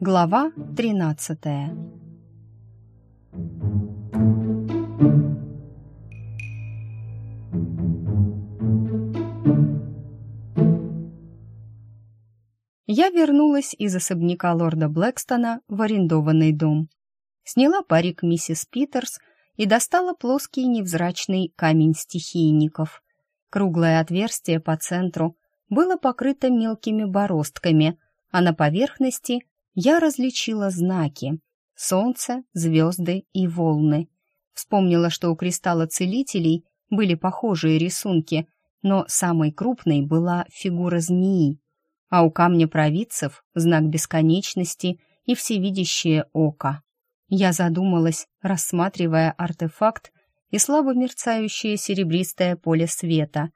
Глава тринадцатая Я вернулась из особняка лорда Блэкстона в арендованный дом. Сняла парик миссис Питерс и достала плоский невзрачный камень стихийников. Круглое отверстие по центру было покрыто мелкими бороздками, а на поверхности я различила знаки — солнце, звезды и волны. Вспомнила, что у кристалла целителей были похожие рисунки, но самой крупной была фигура змеи, а у камня провидцев — знак бесконечности и всевидящее око. Я задумалась, рассматривая артефакт и слабо мерцающее серебристое поле света.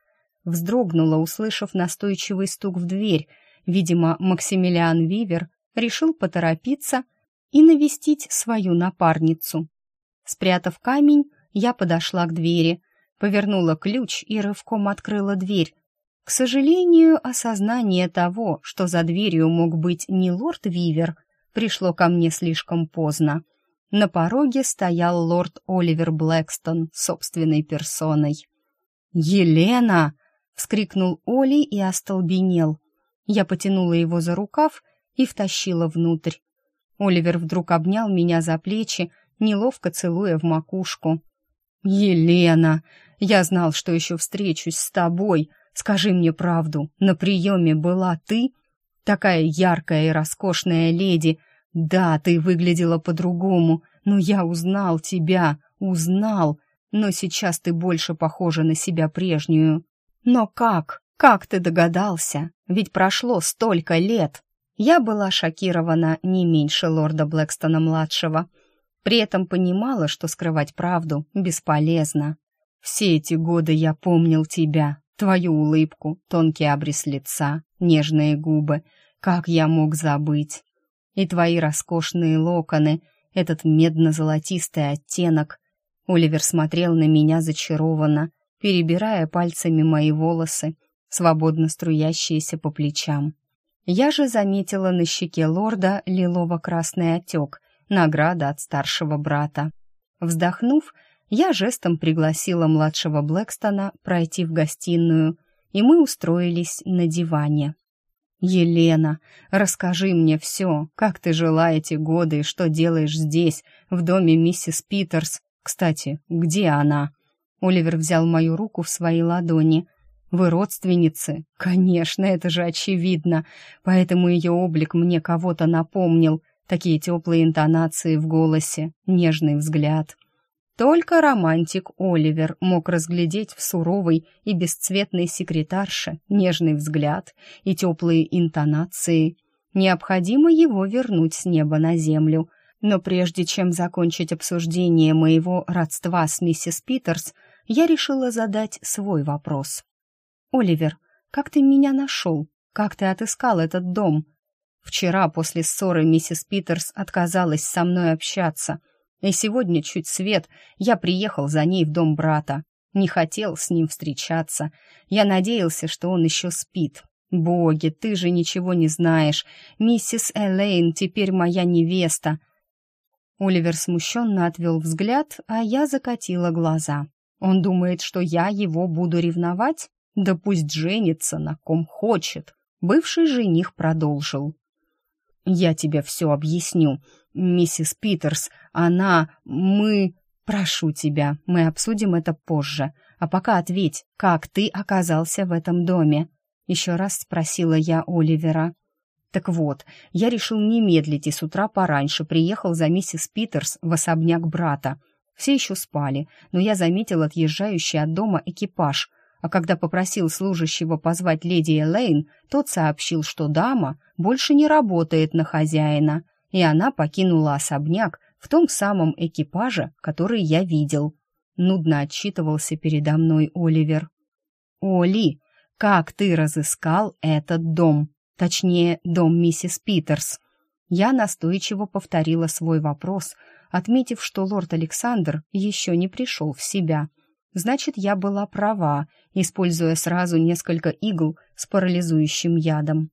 Вздрогнула, услышав настойчивый стук в дверь. Видимо, Максимилиан Вивер решил поторопиться и навестить свою напарницу. Спрятав камень, я подошла к двери, повернула ключ и рывком открыла дверь. К сожалению, осознание того, что за дверью мог быть не лорд Вивер, пришло ко мне слишком поздно. На пороге стоял лорд Оливер Блэкстон собственной персоной. «Елена!» — вскрикнул Оли и остолбенел. Я потянула его за рукав и втащила внутрь. Оливер вдруг обнял меня за плечи, неловко целуя в макушку. «Елена! Я знал, что еще встречусь с тобой. Скажи мне правду, на приеме была ты? Такая яркая и роскошная леди, да, ты выглядела по-другому, но я узнал тебя, узнал, но сейчас ты больше похожа на себя прежнюю. Но как? Как ты догадался? Ведь прошло столько лет. Я была шокирована не меньше лорда Блэкстона-младшего. При этом понимала, что скрывать правду бесполезно. Все эти годы я помнил тебя, твою улыбку, тонкий обрез лица, нежные губы. Как я мог забыть? И твои роскошные локоны, этот медно-золотистый оттенок. Оливер смотрел на меня зачарованно, перебирая пальцами мои волосы, свободно струящиеся по плечам. Я же заметила на щеке лорда лилово-красный отек, награда от старшего брата. Вздохнув, я жестом пригласила младшего Блэкстона пройти в гостиную, и мы устроились на диване. «Елена, расскажи мне все, как ты жила эти годы и что делаешь здесь, в доме миссис Питерс. Кстати, где она?» Оливер взял мою руку в свои ладони. «Вы родственницы?» «Конечно, это же очевидно. Поэтому ее облик мне кого-то напомнил. Такие теплые интонации в голосе, нежный взгляд». Только романтик Оливер мог разглядеть в суровой и бесцветной секретарше нежный взгляд и теплые интонации. Необходимо его вернуть с неба на землю. Но прежде чем закончить обсуждение моего родства с миссис Питерс, я решила задать свой вопрос. «Оливер, как ты меня нашел? Как ты отыскал этот дом?» Вчера после ссоры миссис Питерс отказалась со мной общаться — и сегодня чуть свет я приехал за ней в дом брата. Не хотел с ним встречаться. Я надеялся, что он еще спит. Боги, ты же ничего не знаешь. Миссис Элейн теперь моя невеста. Оливер смущенно отвел взгляд, а я закатила глаза. Он думает, что я его буду ревновать? Да пусть женится на ком хочет. Бывший жених продолжил. «Я тебе все объясню миссис Питерс, она... мы... Прошу тебя, мы обсудим это позже. А пока ответь, как ты оказался в этом доме?» Еще раз спросила я Оливера. Так вот, я решил не медлить и с утра пораньше приехал за миссис Питерс в особняк брата. Все еще спали, но я заметил отъезжающий от дома экипаж, а когда попросил служащего позвать леди Элейн, тот сообщил, что дама больше не работает на хозяина — и она покинула особняк в том самом экипаже, который я видел. Нудно отчитывался передо мной Оливер. «Оли, как ты разыскал этот дом? Точнее, дом миссис Питерс?» Я настойчиво повторила свой вопрос, отметив, что лорд Александр еще не пришел в себя. Значит, я была права, используя сразу несколько игл с парализующим ядом.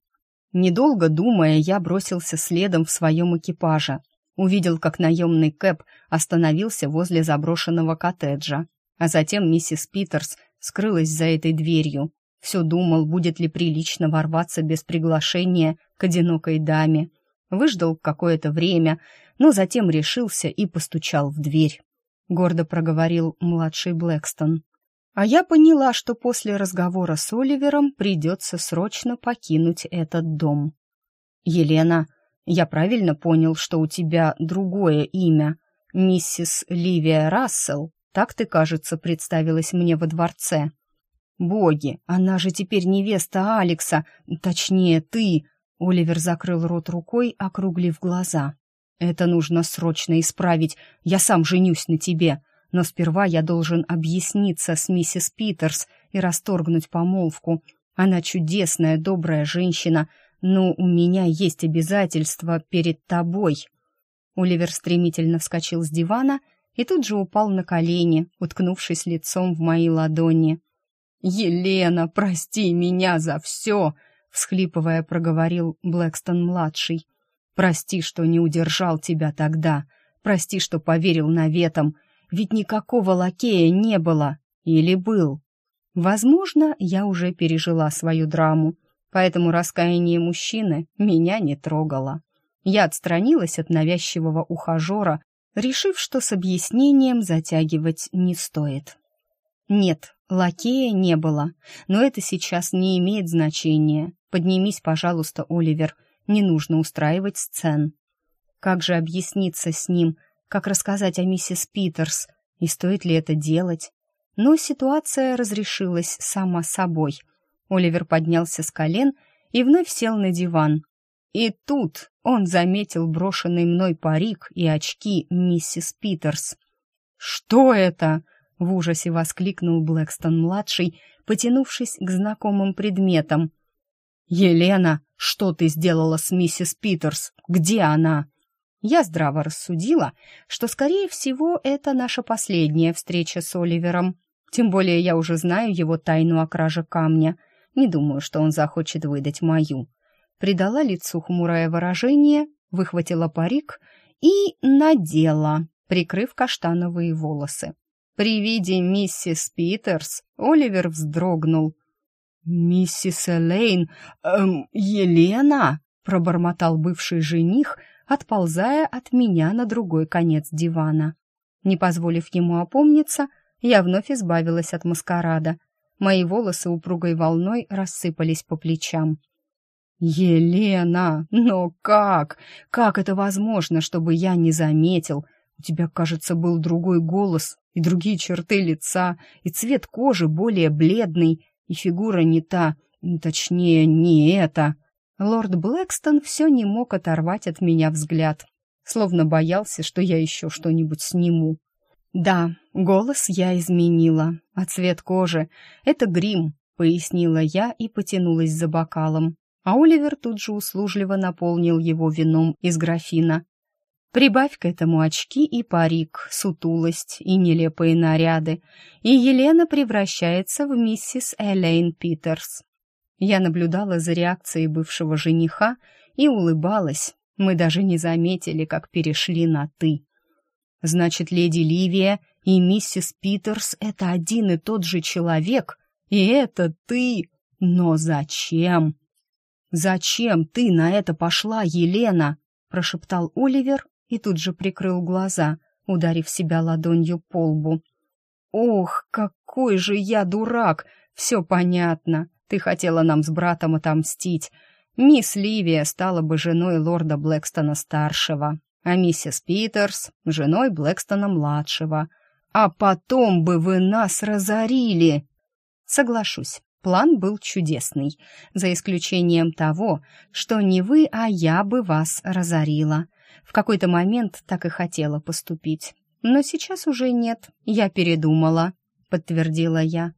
Недолго думая, я бросился следом в своем экипаже. Увидел, как наемный Кэп остановился возле заброшенного коттеджа. А затем миссис Питерс скрылась за этой дверью. Все думал, будет ли прилично ворваться без приглашения к одинокой даме. Выждал какое-то время, но затем решился и постучал в дверь. Гордо проговорил младший Блэкстон. А я поняла, что после разговора с Оливером придется срочно покинуть этот дом. «Елена, я правильно понял, что у тебя другое имя? Миссис Ливия Рассел? Так ты, кажется, представилась мне во дворце». «Боги, она же теперь невеста Алекса, точнее, ты!» Оливер закрыл рот рукой, округлив глаза. «Это нужно срочно исправить. Я сам женюсь на тебе. Но сперва я должен объясниться с миссис Питерс и расторгнуть помолвку. Она чудесная, добрая женщина, но у меня есть обязательства перед тобой». Оливер стремительно вскочил с дивана и тут же упал на колени, уткнувшись лицом в мои ладони. «Елена, прости меня за все!» — всхлипывая, проговорил Блэкстон-младший. Прости, что не удержал тебя тогда. Прости, что поверил наветам. Ведь никакого лакея не было. Или был? Возможно, я уже пережила свою драму, поэтому раскаяние мужчины меня не трогало. Я отстранилась от навязчивого ухажера, решив, что с объяснением затягивать не стоит. Нет, лакея не было, но это сейчас не имеет значения. Поднимись, пожалуйста, Оливер, не нужно устраивать сцен. Как же объясниться с ним, как рассказать о миссис Питерс, и стоит ли это делать? Но ситуация разрешилась сама собой. Оливер поднялся с колен и вновь сел на диван. И тут он заметил брошенный мной парик и очки миссис Питерс. «Что это?» — в ужасе воскликнул Блэкстон-младший, потянувшись к знакомым предметам. «Елена, что ты сделала с миссис Питерс? Где она?» Я здраво рассудила, что, скорее всего, это наша последняя встреча с Оливером. Тем более я уже знаю его тайну о краже камня. Не думаю, что он захочет выдать мою. Придала лицу хмурое выражение, выхватила парик и надела, прикрыв каштановые волосы. При виде миссис Питерс Оливер вздрогнул. «Миссис Элейн... Эм, Елена!» — пробормотал бывший жених, отползая от меня на другой конец дивана. Не позволив ему опомниться, я вновь избавилась от маскарада. Мои волосы упругой волной рассыпались по плечам. «Елена, но как? Как это возможно, чтобы я не заметил? У тебя, кажется, был другой голос и другие черты лица, и цвет кожи более бледный, и фигура не та, точнее, не эта. Лорд Блэкстон все не мог оторвать от меня взгляд, словно боялся, что я еще что-нибудь сниму. «Да, голос я изменила, а цвет кожи — это грим», — пояснила я и потянулась за бокалом. А Оливер тут же услужливо наполнил его вином из графина. Прибавь к этому очки и парик, сутулость и нелепые наряды, и Елена превращается в миссис Элейн Питерс. Я наблюдала за реакцией бывшего жениха и улыбалась. Мы даже не заметили, как перешли на «ты». Значит, леди Ливия и миссис Питерс — это один и тот же человек, и это ты. Но зачем? Зачем ты на это пошла, Елена? прошептал Оливер и тут же прикрыл глаза, ударив себя ладонью по лбу. «Ох, какой же я дурак! Все понятно. Ты хотела нам с братом отомстить. Мисс Ливия стала бы женой лорда Блэкстона-старшего, а миссис Питерс — женой Блэкстона-младшего. А потом бы вы нас разорили!» Соглашусь, план был чудесный, за исключением того, что не вы, а я бы вас разорила. В какой-то момент так и хотела поступить. Но сейчас уже нет, я передумала, подтвердила я.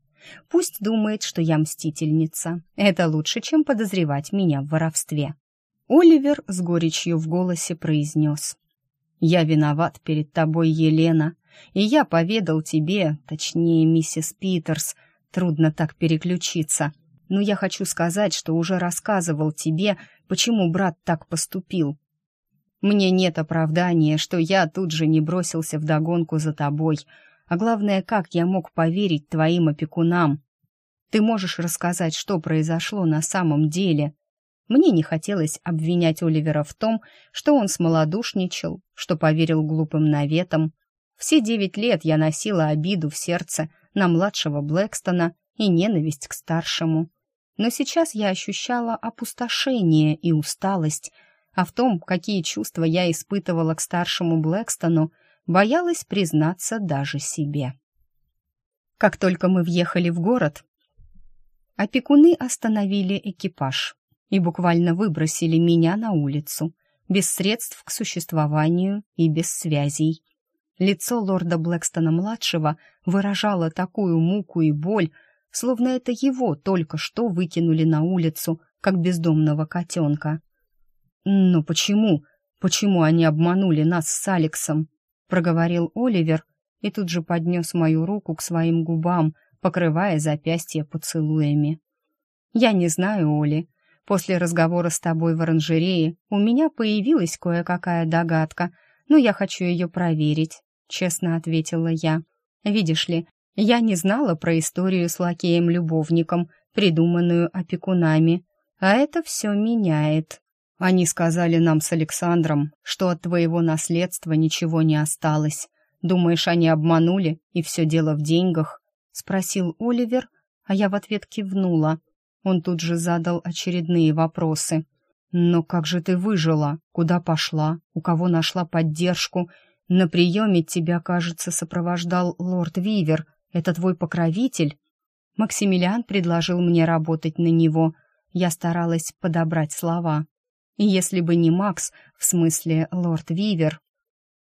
Пусть думает, что я мстительница. Это лучше, чем подозревать меня в воровстве. Оливер с горечью в голосе произнес. «Я виноват перед тобой, Елена. И я поведал тебе, точнее, миссис Питерс, трудно так переключиться. Но я хочу сказать, что уже рассказывал тебе, почему брат так поступил. Мне нет оправдания, что я тут же не бросился в догонку за тобой. А главное, как я мог поверить твоим опекунам? Ты можешь рассказать, что произошло на самом деле?» Мне не хотелось обвинять Оливера в том, что он смолодушничал, что поверил глупым наветам. Все девять лет я носила обиду в сердце на младшего Блэкстона и ненависть к старшему. Но сейчас я ощущала опустошение и усталость, а в том, какие чувства я испытывала к старшему Блэкстону, боялась признаться даже себе. Как только мы въехали в город, опекуны остановили экипаж и буквально выбросили меня на улицу, без средств к существованию и без связей. Лицо лорда Блэкстона-младшего выражало такую муку и боль, словно это его только что выкинули на улицу, как бездомного котенка. «Но почему? Почему они обманули нас с Алексом?» — проговорил Оливер и тут же поднес мою руку к своим губам, покрывая запястье поцелуями. «Я не знаю, Оли. После разговора с тобой в оранжерее у меня появилась кое-какая догадка, но я хочу ее проверить», — честно ответила я. «Видишь ли, я не знала про историю с лакеем-любовником, придуманную опекунами, а это все меняет». Они сказали нам с Александром, что от твоего наследства ничего не осталось. Думаешь, они обманули, и все дело в деньгах?» — спросил Оливер, а я в ответ кивнула. Он тут же задал очередные вопросы. «Но как же ты выжила? Куда пошла? У кого нашла поддержку? На приеме тебя, кажется, сопровождал лорд Вивер. Это твой покровитель?» Максимилиан предложил мне работать на него. Я старалась подобрать слова. И если бы не Макс, в смысле лорд Вивер...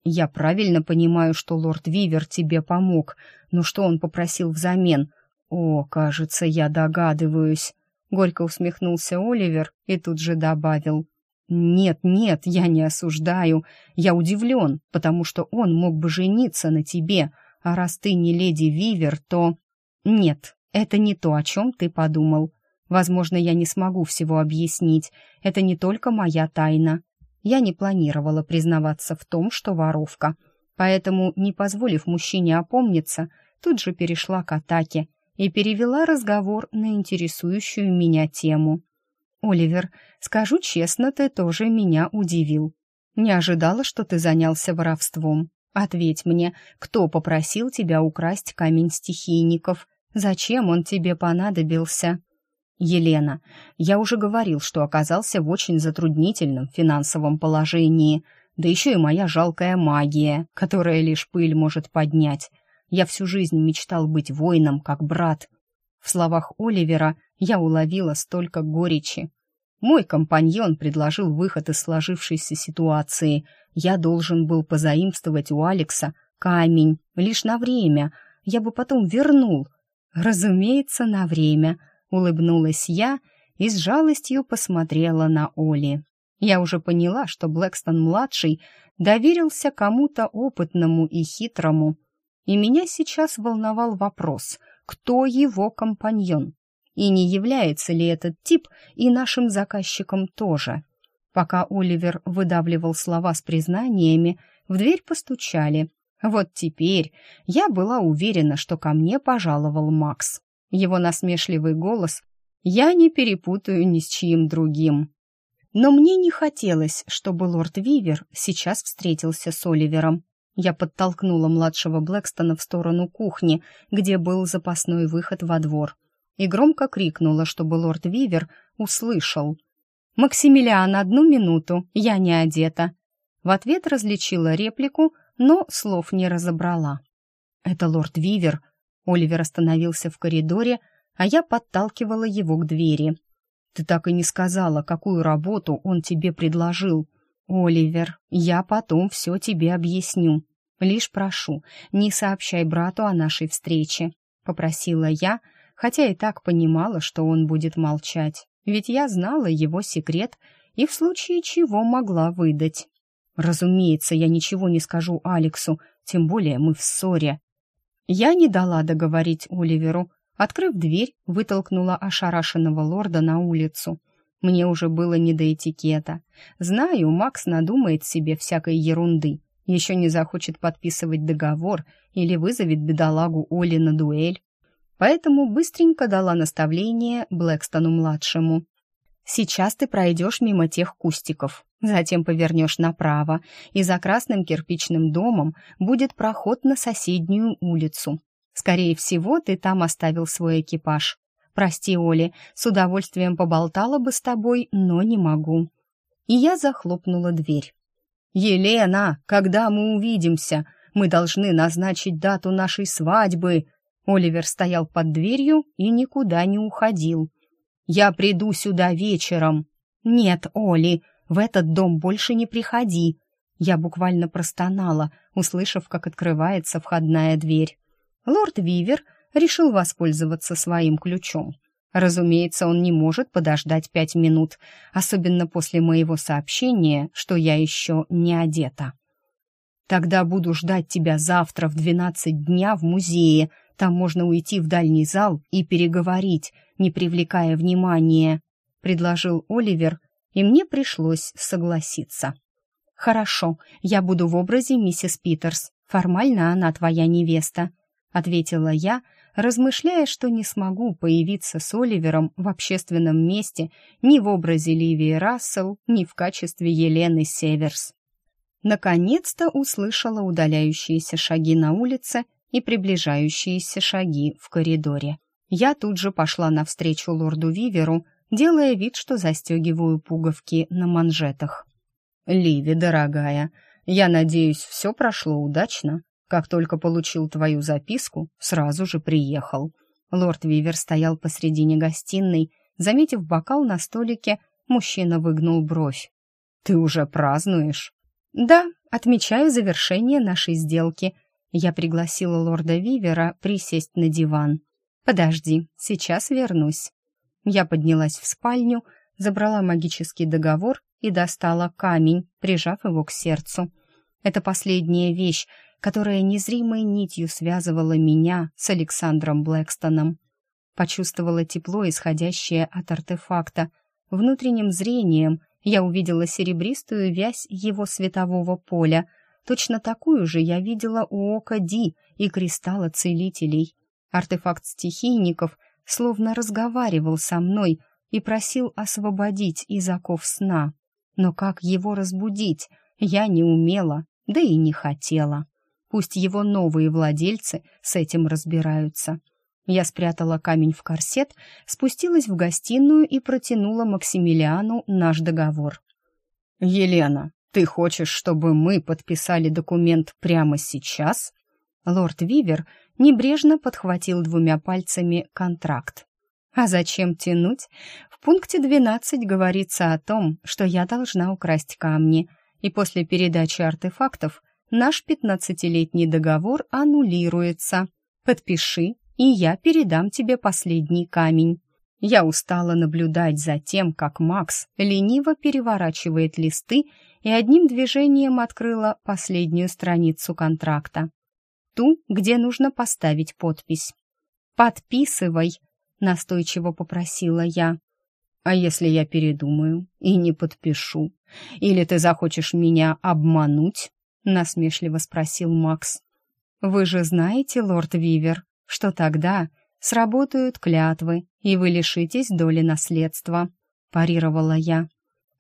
Я правильно понимаю, что лорд Вивер тебе помог, но что он попросил взамен? О, кажется, я догадываюсь. Горько усмехнулся Оливер и тут же добавил. «Нет, нет, я не осуждаю. Я удивлен, потому что он мог бы жениться на тебе, а раз ты не леди Вивер, то...» «Нет, это не то, о чем ты подумал. Возможно, я не смогу всего объяснить. Это не только моя тайна. Я не планировала признаваться в том, что воровка. Поэтому, не позволив мужчине опомниться, тут же перешла к атаке и перевела разговор на интересующую меня тему. «Оливер, скажу честно, ты тоже меня удивил. Не ожидала, что ты занялся воровством. Ответь мне, кто попросил тебя украсть камень стихийников? Зачем он тебе понадобился?» «Елена, я уже говорил, что оказался в очень затруднительном финансовом положении, да еще и моя жалкая магия, которая лишь пыль может поднять. Я всю жизнь мечтал быть воином, как брат». В словах Оливера я уловила столько горечи. Мой компаньон предложил выход из сложившейся ситуации. Я должен был позаимствовать у Алекса камень лишь на время. Я бы потом вернул. Разумеется, на время — улыбнулась я и с жалостью посмотрела на Оли. Я уже поняла, что Блэкстон-младший доверился кому-то опытному и хитрому, и меня сейчас волновал вопрос, кто его компаньон, и не является ли этот тип и нашим заказчиком тоже. Пока Оливер выдавливал слова с признаниями, в дверь постучали. Вот теперь я была уверена, что ко мне пожаловал Макс его насмешливый голос я не перепутаю ни с чьим другим. Но мне не хотелось, чтобы лорд Вивер сейчас встретился с Оливером. Я подтолкнула младшего Блэкстона в сторону кухни, где был запасной выход во двор, и громко крикнула, чтобы лорд Вивер услышал. «Максимилиан, одну минуту, я не одета». В ответ различила реплику, но слов не разобрала. «Это лорд Вивер», Оливер остановился в коридоре, а я подталкивала его к двери. «Ты так и не сказала, какую работу он тебе предложил. Оливер, я потом все тебе объясню. Лишь прошу, не сообщай брату о нашей встрече», — попросила я, хотя и так понимала, что он будет молчать, ведь я знала его секрет и в случае чего могла выдать. «Разумеется, я ничего не скажу Алексу. тем более мы в ссоре». Я не дала договорить Оливеру. Открыв дверь, вытолкнула ошарашенного лорда на улицу. Мне уже было не до этикета. Знаю, Макс надумает себе всякой ерунды. Еще не захочет подписывать договор или вызовет бедолагу Оли на дуэль. Поэтому быстренько дала наставление Блэкстону-младшему. «Сейчас ты пройдешь мимо тех кустиков, затем повернешь направо, и за красным кирпичным домом будет проход на соседнюю улицу. Скорее всего, ты там оставил свой экипаж. Прости, Оли, с удовольствием поболтала бы с тобой, но не могу». И я захлопнула дверь. «Елена, когда мы увидимся? Мы должны назначить дату нашей свадьбы!» Оливер стоял под дверью и никуда не уходил. «Я приду сюда вечером». «Нет, Оли, в этот дом больше не приходи». Я буквально простонала, услышав, как открывается входная дверь. Лорд Вивер решил воспользоваться своим ключом. Разумеется, он не может подождать пять минут, особенно после моего сообщения, что я еще не одета. «Тогда буду ждать тебя завтра в двенадцать дня в музее. Там можно уйти в дальний зал и переговорить, не привлекая внимания», — предложил Оливер, и мне пришлось согласиться. «Хорошо, я буду в образе миссис Питерс. Формально она твоя невеста», — ответила я, — размышляя, что не смогу появиться с Оливером в общественном месте ни в образе Ливии Рассел, ни в качестве Елены Северс. Наконец-то услышала удаляющиеся шаги на улице и приближающиеся шаги в коридоре. Я тут же пошла навстречу лорду Виверу, делая вид, что застегиваю пуговки на манжетах. «Ливи, дорогая, я надеюсь, все прошло удачно. Как только получил твою записку, сразу же приехал. Лорд Вивер стоял посредине гостиной. Заметив бокал на столике, мужчина выгнул бровь. «Ты уже празднуешь?» «Да, отмечаю завершение нашей сделки». Я пригласила лорда Вивера присесть на диван. «Подожди, сейчас вернусь». Я поднялась в спальню, забрала магический договор и достала камень, прижав его к сердцу. Это последняя вещь, которая незримой нитью связывала меня с Александром Блэкстоном. Почувствовала тепло, исходящее от артефакта. Внутренним зрением я увидела серебристую вязь его светового поля. Точно такую же я видела у Ока Ди и кристалла целителей. Артефакт стихийников словно разговаривал со мной и просил освободить из оков сна. Но как его разбудить, я не умела, да и не хотела. Пусть его новые владельцы с этим разбираются. Я спрятала камень в корсет, спустилась в гостиную и протянула Максимилиану наш договор. «Елена, ты хочешь, чтобы мы подписали документ прямо сейчас?» Лорд Вивер небрежно подхватил двумя пальцами контракт. «А зачем тянуть? В пункте 12 говорится о том, что я должна украсть камни, и после передачи артефактов наш пятнадцатилетний договор аннулируется. Подпиши, и я передам тебе последний камень. Я устала наблюдать за тем, как Макс лениво переворачивает листы и одним движением открыла последнюю страницу контракта. Ту, где нужно поставить подпись. «Подписывай», — настойчиво попросила я. «А если я передумаю и не подпишу? Или ты захочешь меня обмануть?» насмешливо спросил Макс. Вы же знаете, лорд Вивер, что тогда сработают клятвы, и вы лишитесь доли наследства, парировала я.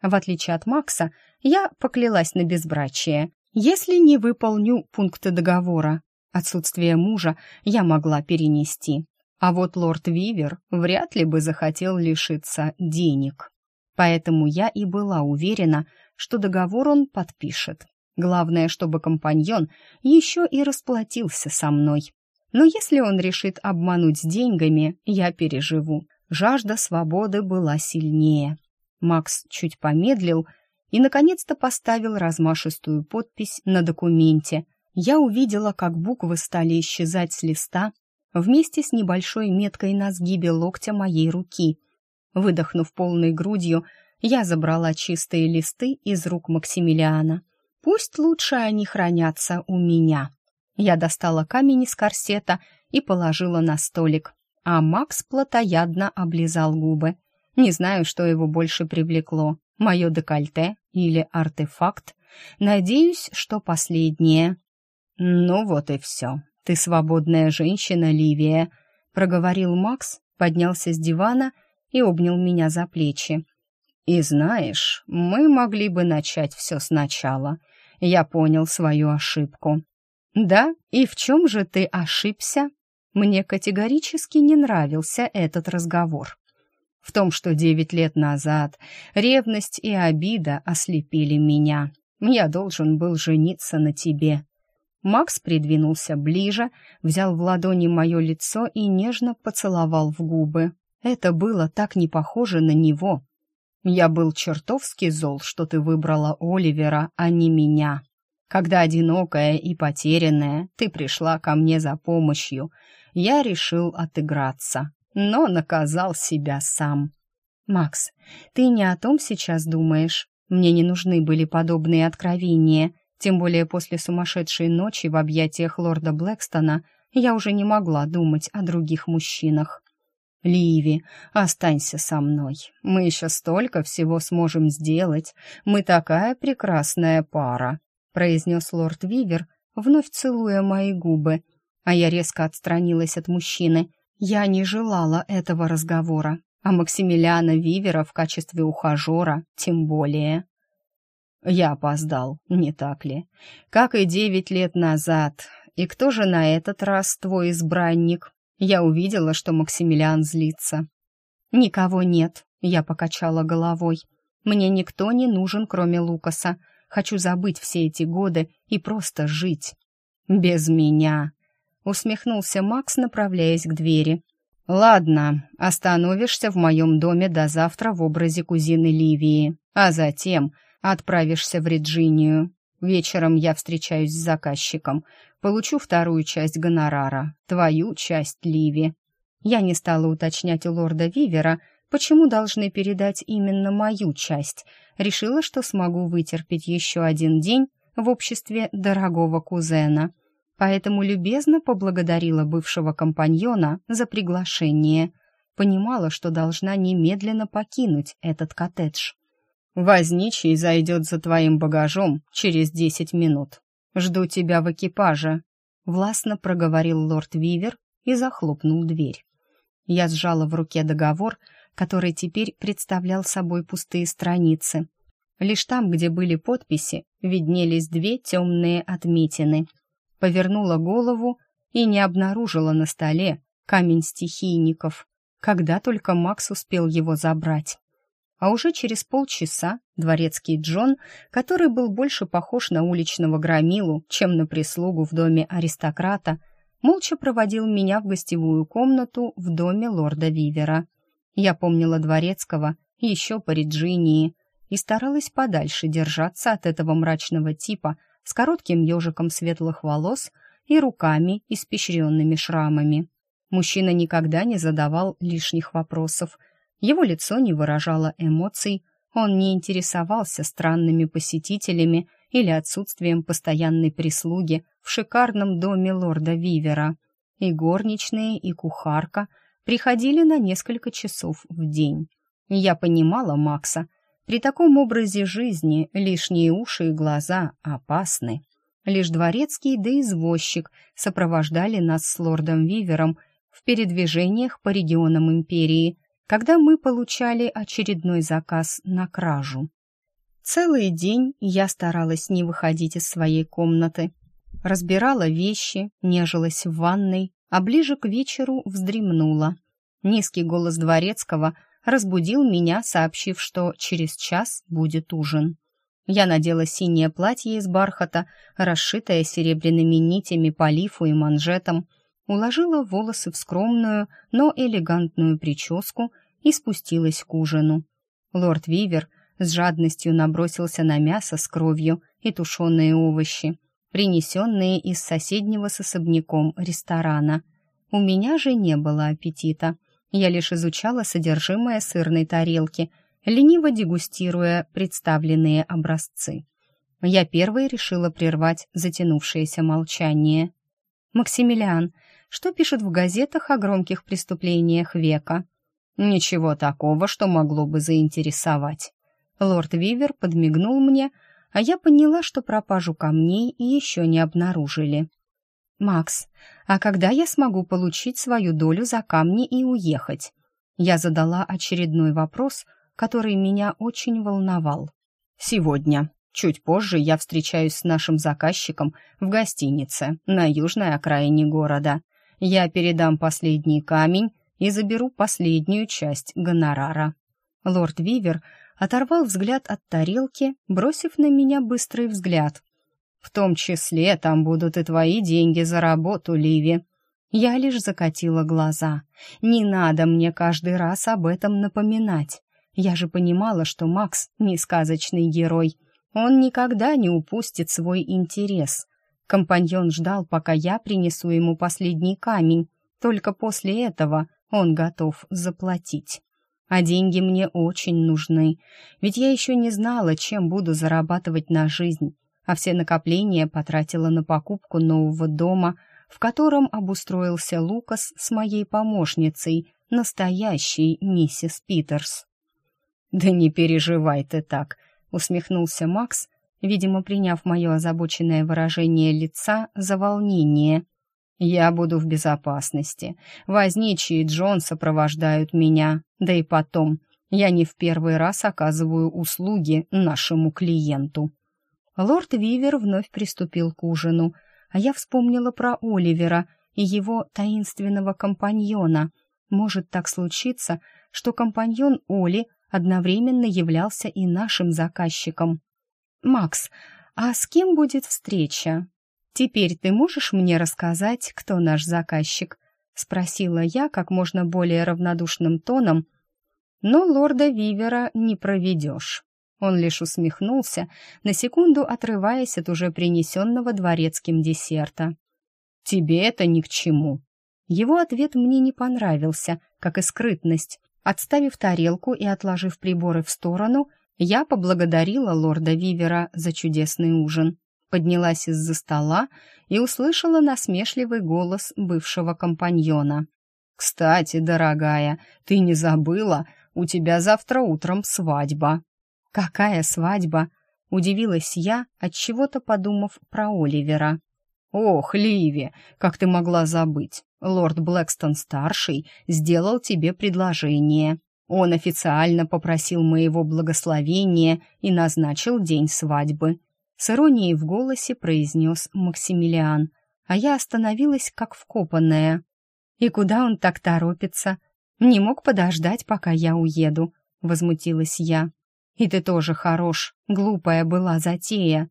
В отличие от Макса, я поклялась на безбрачие. Если не выполню пункты договора, отсутствие мужа я могла перенести. А вот лорд Вивер вряд ли бы захотел лишиться денег. Поэтому я и была уверена, что договор он подпишет. Главное, чтобы компаньон еще и расплатился со мной. Но если он решит обмануть деньгами, я переживу. Жажда свободы была сильнее. Макс чуть помедлил и, наконец-то, поставил размашистую подпись на документе. Я увидела, как буквы стали исчезать с листа вместе с небольшой меткой на сгибе локтя моей руки. Выдохнув полной грудью, я забрала чистые листы из рук Максимилиана — Пусть лучше они хранятся у меня. Я достала камень из корсета и положила на столик, а Макс плотоядно облизал губы. Не знаю, что его больше привлекло, мое декольте или артефакт. Надеюсь, что последнее. «Ну вот и все. Ты свободная женщина, Ливия», — проговорил Макс, поднялся с дивана и обнял меня за плечи. «И знаешь, мы могли бы начать все сначала. Я понял свою ошибку». «Да? И в чем же ты ошибся?» Мне категорически не нравился этот разговор. В том, что девять лет назад ревность и обида ослепили меня. Я должен был жениться на тебе. Макс придвинулся ближе, взял в ладони мое лицо и нежно поцеловал в губы. Это было так не похоже на него. Я был чертовски зол, что ты выбрала Оливера, а не меня. Когда одинокая и потерянная, ты пришла ко мне за помощью. Я решил отыграться, но наказал себя сам. «Макс, ты не о том сейчас думаешь. Мне не нужны были подобные откровения. Тем более после сумасшедшей ночи в объятиях лорда Блэкстона я уже не могла думать о других мужчинах. «Ливи, останься со мной. Мы еще столько всего сможем сделать. Мы такая прекрасная пара», — произнес лорд Вивер, вновь целуя мои губы. А я резко отстранилась от мужчины. Я не желала этого разговора, а Максимилиана Вивера в качестве ухажера тем более. Я опоздал, не так ли? Как и девять лет назад. И кто же на этот раз твой избранник? Я увидела, что Максимилиан злится. Никого нет, я покачала головой. Мне никто не нужен, кроме Лукаса. Хочу забыть все эти годы и просто жить. Без меня. Усмехнулся Макс, направляясь к двери. «Ладно, остановишься в моем доме до завтра в образе кузины Ливии, а затем Отправишься в Реджинию. Вечером я встречаюсь с заказчиком. Получу вторую часть гонорара, твою часть Ливи. Я не стала уточнять у лорда Вивера, почему должны передать именно мою часть. Решила, что смогу вытерпеть еще один день в обществе дорогого кузена. Поэтому любезно поблагодарила бывшего компаньона за приглашение. Понимала, что должна немедленно покинуть этот коттедж. Возничий зайдет за твоим багажом через десять минут. Жду тебя в экипаже», — властно проговорил лорд Вивер и захлопнул дверь. Я сжала в руке договор, который теперь представлял собой пустые страницы. Лишь там, где были подписи, виднелись две темные отметины. Повернула голову и не обнаружила на столе камень стихийников, когда только Макс успел его забрать. А уже через полчаса дворецкий Джон, который был больше похож на уличного громилу, чем на прислугу в доме аристократа, молча проводил меня в гостевую комнату в доме лорда Вивера. Я помнила дворецкого еще по Реджинии и старалась подальше держаться от этого мрачного типа с коротким ежиком светлых волос и руками, испещренными шрамами. Мужчина никогда не задавал лишних вопросов — его лицо не выражало эмоций, он не интересовался странными посетителями или отсутствием постоянной прислуги в шикарном доме лорда Вивера. И горничные, и кухарка приходили на несколько часов в день. Я понимала Макса. При таком образе жизни лишние уши и глаза опасны. Лишь дворецкий да извозчик сопровождали нас с лордом Вивером в передвижениях по регионам империи – когда мы получали очередной заказ на кражу. Целый день я старалась не выходить из своей комнаты. Разбирала вещи, нежилась в ванной, а ближе к вечеру вздремнула. Низкий голос дворецкого разбудил меня, сообщив, что через час будет ужин. Я надела синее платье из бархата, расшитое серебряными нитями по лифу и манжетам, уложила волосы в скромную, но элегантную прическу и спустилась к ужину. Лорд Вивер с жадностью набросился на мясо с кровью и тушеные овощи, принесенные из соседнего с особняком ресторана. У меня же не было аппетита. Я лишь изучала содержимое сырной тарелки, лениво дегустируя представленные образцы. Я первой решила прервать затянувшееся молчание. Максимилиан, что пишут в газетах о громких преступлениях века?» «Ничего такого, что могло бы заинтересовать». Лорд Вивер подмигнул мне, а я поняла, что пропажу камней еще не обнаружили. «Макс, а когда я смогу получить свою долю за камни и уехать?» Я задала очередной вопрос, который меня очень волновал. «Сегодня. Чуть позже я встречаюсь с нашим заказчиком в гостинице на южной окраине города. Я передам последний камень и заберу последнюю часть гонорара». Лорд Вивер оторвал взгляд от тарелки, бросив на меня быстрый взгляд. «В том числе там будут и твои деньги за работу, Ливи». Я лишь закатила глаза. «Не надо мне каждый раз об этом напоминать. Я же понимала, что Макс не сказочный герой. Он никогда не упустит свой интерес. Компаньон ждал, пока я принесу ему последний камень. Только после этого он готов заплатить. А деньги мне очень нужны, ведь я еще не знала, чем буду зарабатывать на жизнь, а все накопления потратила на покупку нового дома, в котором обустроился Лукас с моей помощницей, настоящей миссис Питерс. «Да не переживай ты так», — усмехнулся Макс, видимо, приняв мое озабоченное выражение лица за волнение. Я буду в безопасности. Возничий Джон сопровождают меня. Да и потом, я не в первый раз оказываю услуги нашему клиенту». Лорд Вивер вновь приступил к ужину, а я вспомнила про Оливера и его таинственного компаньона. Может так случиться, что компаньон Оли одновременно являлся и нашим заказчиком. «Макс, а с кем будет встреча?» «Теперь ты можешь мне рассказать, кто наш заказчик?» — спросила я как можно более равнодушным тоном. Но лорда Вивера не проведешь. Он лишь усмехнулся, на секунду отрываясь от уже принесенного дворецким десерта. «Тебе это ни к чему». Его ответ мне не понравился, как и скрытность. Отставив тарелку и отложив приборы в сторону, я поблагодарила лорда Вивера за чудесный ужин поднялась из-за стола и услышала насмешливый голос бывшего компаньона. «Кстати, дорогая, ты не забыла? У тебя завтра утром свадьба». «Какая свадьба?» — удивилась я, от чего то подумав про Оливера. «Ох, Ливи, как ты могла забыть? Лорд Блэкстон-старший сделал тебе предложение. Он официально попросил моего благословения и назначил день свадьбы. С иронией в голосе произнес Максимилиан, а я остановилась как вкопанная. «И куда он так торопится? Не мог подождать, пока я уеду», — возмутилась я. «И ты тоже хорош, глупая была затея».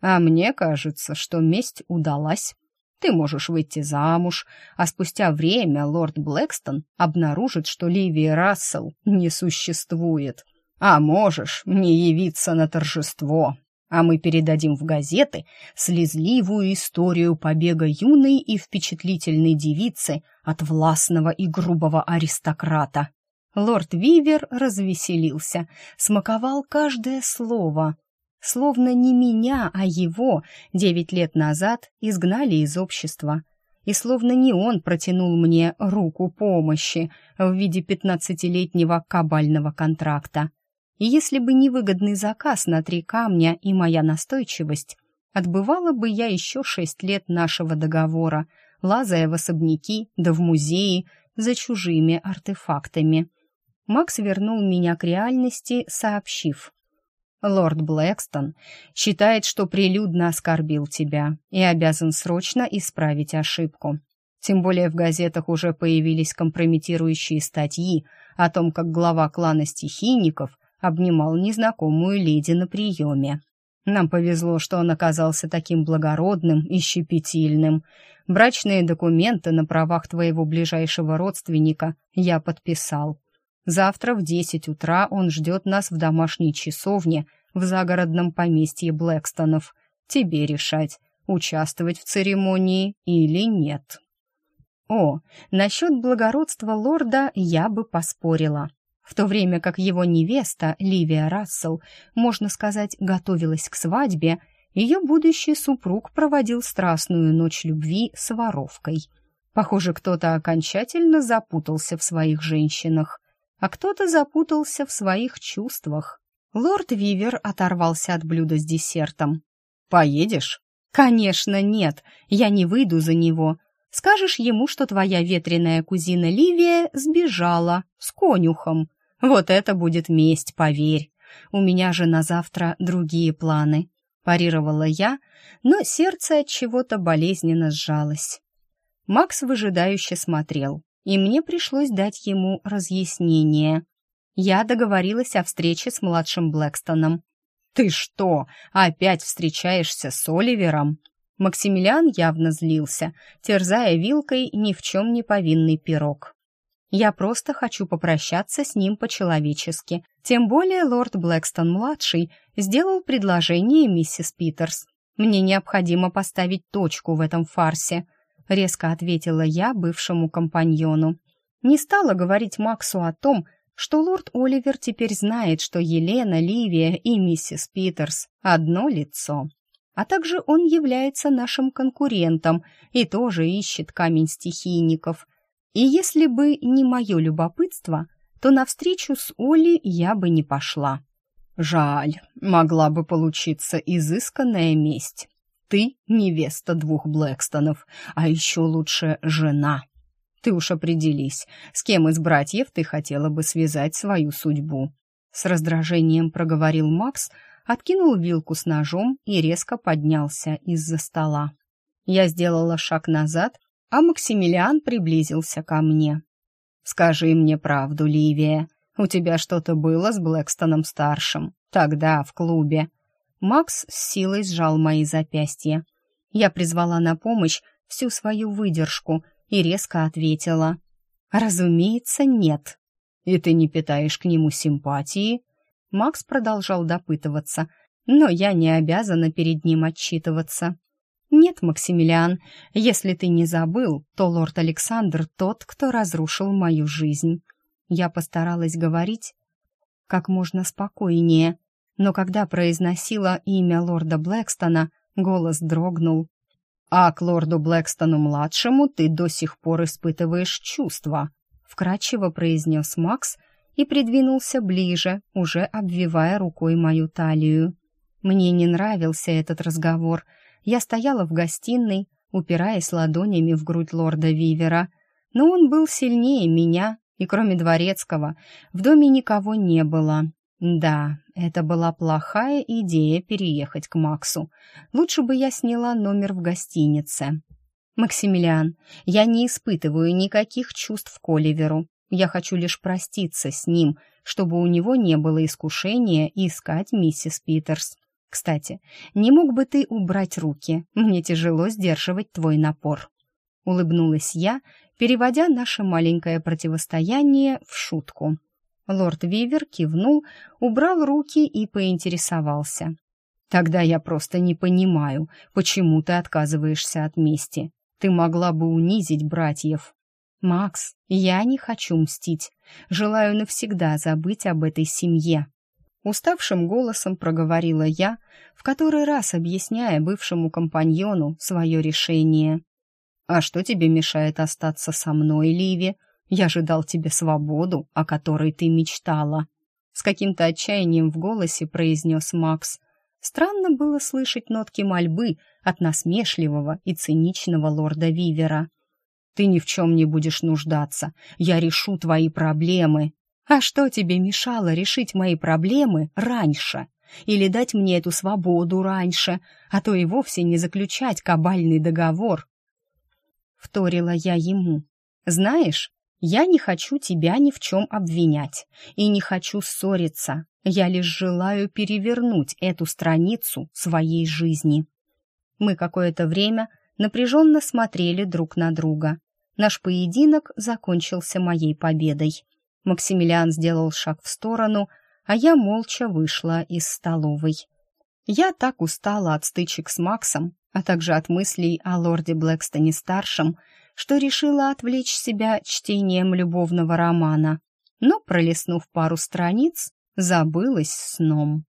«А мне кажется, что месть удалась. Ты можешь выйти замуж, а спустя время лорд Блэкстон обнаружит, что Ливия Рассел не существует. А можешь не явиться на торжество, а мы передадим в газеты слезливую историю побега юной и впечатлительной девицы от властного и грубого аристократа. Лорд Вивер развеселился, смаковал каждое слово. Словно не меня, а его девять лет назад изгнали из общества. И словно не он протянул мне руку помощи в виде пятнадцатилетнего кабального контракта. И если бы не выгодный заказ на три камня и моя настойчивость, отбывала бы я еще шесть лет нашего договора, лазая в особняки да в музеи за чужими артефактами. Макс вернул меня к реальности, сообщив. «Лорд Блэкстон считает, что прилюдно оскорбил тебя и обязан срочно исправить ошибку. Тем более в газетах уже появились компрометирующие статьи о том, как глава клана стихийников обнимал незнакомую леди на приеме. Нам повезло, что он оказался таким благородным и щепетильным. Брачные документы на правах твоего ближайшего родственника я подписал. Завтра в десять утра он ждет нас в домашней часовне в загородном поместье Блэкстонов. Тебе решать, участвовать в церемонии или нет. О, насчет благородства лорда я бы поспорила в то время как его невеста, Ливия Рассел, можно сказать, готовилась к свадьбе, Ее будущий супруг проводил страстную ночь любви с воровкой. Похоже, кто-то окончательно запутался в своих женщинах, а кто-то запутался в своих чувствах. Лорд Вивер оторвался от блюда с десертом. «Поедешь?» «Конечно, нет, я не выйду за него. Скажешь ему, что твоя ветреная кузина Ливия сбежала с конюхом. Вот это будет месть, поверь. У меня же на завтра другие планы», — парировала я, но сердце от чего-то болезненно сжалось. Макс выжидающе смотрел, и мне пришлось дать ему разъяснение. Я договорилась о встрече с младшим Блэкстоном. «Ты что, опять встречаешься с Оливером?» Максимилиан явно злился, терзая вилкой ни в чем не повинный пирог. «Я просто хочу попрощаться с ним по-человечески. Тем более лорд Блэкстон-младший сделал предложение миссис Питерс. Мне необходимо поставить точку в этом фарсе», — резко ответила я бывшему компаньону. Не стала говорить Максу о том, что лорд Оливер теперь знает, что Елена, Ливия и миссис Питерс — одно лицо. А также он является нашим конкурентом и тоже ищет камень стихийников. И если бы не мое любопытство, то навстречу с Олли я бы не пошла. Жаль, могла бы получиться изысканная месть. Ты невеста двух Блэкстонов, а еще лучше жена. Ты уж определись, с кем из братьев ты хотела бы связать свою судьбу. С раздражением проговорил Макс, откинул вилку с ножом и резко поднялся из-за стола. Я сделала шаг назад, а Максимилиан приблизился ко мне. «Скажи мне правду, Ливия, у тебя что-то было с Блэкстоном-старшим? Тогда, в клубе?» Макс с силой сжал мои запястья. Я призвала на помощь всю свою выдержку и резко ответила. «Разумеется, нет». «И ты не питаешь к нему симпатии?» Макс продолжал допытываться, но я не обязана перед ним отчитываться. «Нет, Максимилиан, если ты не забыл, то лорд Александр тот, кто разрушил мою жизнь». Я постаралась говорить как можно спокойнее, но когда произносила имя лорда Блэкстона, голос дрогнул. «А к лорду Блэкстону-младшему ты до сих пор испытываешь чувства», вкрадчиво произнес Макс и придвинулся ближе, уже обвивая рукой мою талию. Мне не нравился этот разговор. Я стояла в гостиной, упираясь ладонями в грудь лорда Вивера, но он был сильнее меня, и кроме дворецкого в доме никого не было. Да, это была плохая идея переехать к Максу. Лучше бы я сняла номер в гостинице. Максимилиан, я не испытываю никаких чувств к Оливеру. Я хочу лишь проститься с ним, чтобы у него не было искушения искать миссис Питерс. Кстати, не мог бы ты убрать руки? Мне тяжело сдерживать твой напор. Улыбнулась я, переводя наше маленькое противостояние в шутку. Лорд Вивер кивнул, убрал руки и поинтересовался. «Тогда я просто не понимаю, почему ты отказываешься от мести. Ты могла бы унизить братьев». «Макс, я не хочу мстить. Желаю навсегда забыть об этой семье». Уставшим голосом проговорила я, в который раз объясняя бывшему компаньону свое решение. «А что тебе мешает остаться со мной, Ливи? Я же дал тебе свободу, о которой ты мечтала. С каким-то отчаянием в голосе произнес Макс. Странно было слышать нотки мольбы от насмешливого и циничного лорда Вивера. Ты ни в чем не будешь нуждаться. Я решу твои проблемы. А что тебе мешало решить мои проблемы раньше? Или дать мне эту свободу раньше, а то и вовсе не заключать кабальный договор? Вторила я ему. Знаешь, я не хочу тебя ни в чем обвинять и не хочу ссориться. Я лишь желаю перевернуть эту страницу своей жизни. Мы какое-то время напряженно смотрели друг на друга. Наш поединок закончился моей победой. Максимилиан сделал шаг в сторону, а я молча вышла из столовой. Я так устала от стычек с Максом, а также от мыслей о лорде Блэкстоне-старшем, что решила отвлечь себя чтением любовного романа, но, пролистнув пару страниц, забылась сном.